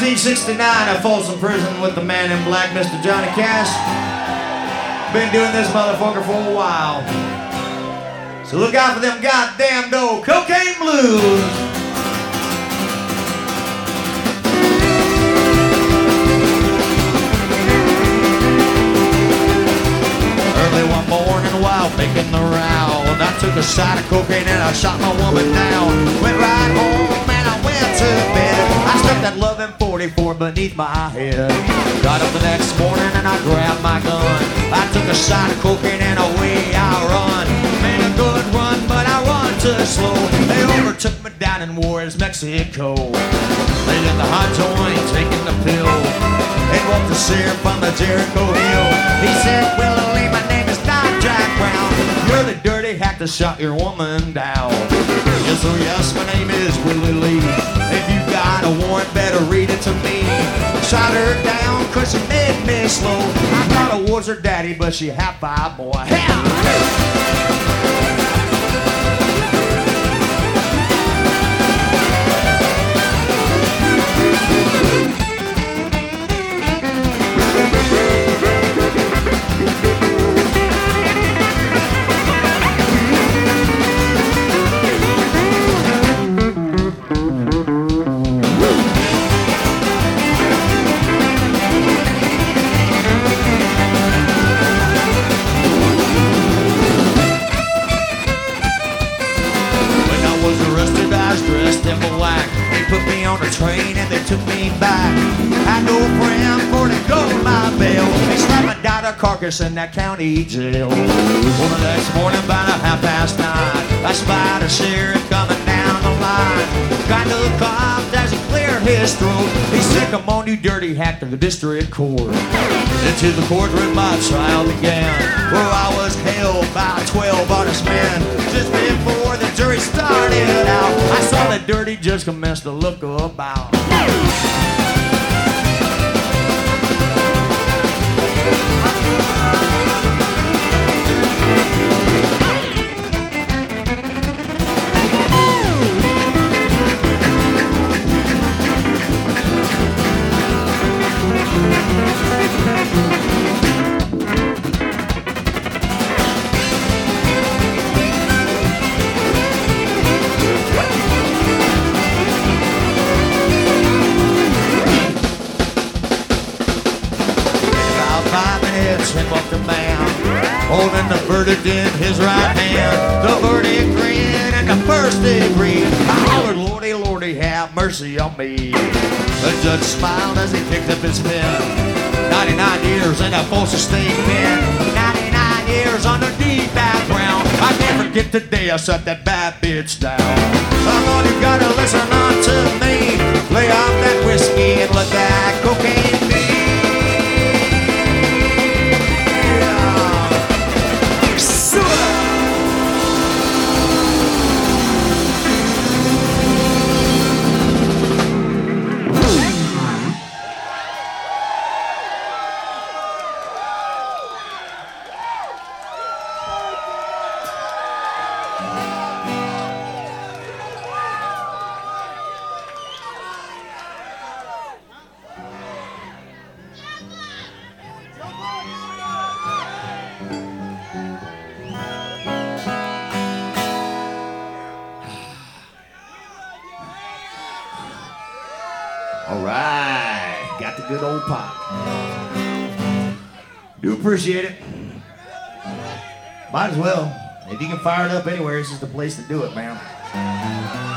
1969 at Folsom Prison with the man in black, Mr. Johnny Cash. Been doing this motherfucker for a while. So look out for them goddamn old cocaine blues. Early one morning while making the row, and I took a shot of cocaine and I shot my woman down. Went right home and I went to bed. I stuck that loving 44 beneath my head. Got up the next morning and I grabbed my gun. I took a shot of cocaine and away I run. Made a good run, but I run too slow. They overtook me down in Juarez, Mexico. They got the hot joint, taking the pill. They walked the syrup on the Jericho Hill. He said, Willie, that shot your woman down. Yes, oh yes, my name is Willie Lee. If you got a warrant, better read it to me. Shot her down cause she made me slow. I thought I was her daddy, but she half five boy. Hell! Train and they took me back. Had no friend for to go my bail. They slapped my daughter carcass in that county jail. Well, the next morning, about a half past nine, I spied a sheriff coming down the line. Kind of coughed as he cleared his throat. He said, "Come on, you dirty hack, to the district court." Into the courtroom, my trial began. Where I was held by 12 honest men. Dirty judge commence to look. About and walked a man holding the verdict in his right hand. The verdict read in the first degree. I hollered, Lordy, Lordy, have mercy on me. The judge smiled as he picked up his pen. 99 years in a Folsom State pen. 99 years on the deep background. I can't forget the day I shut that bad bitch down. All right, got the good old pop. Do appreciate it. Might as well. If you can fire it up anywhere, this is the place to do it, man.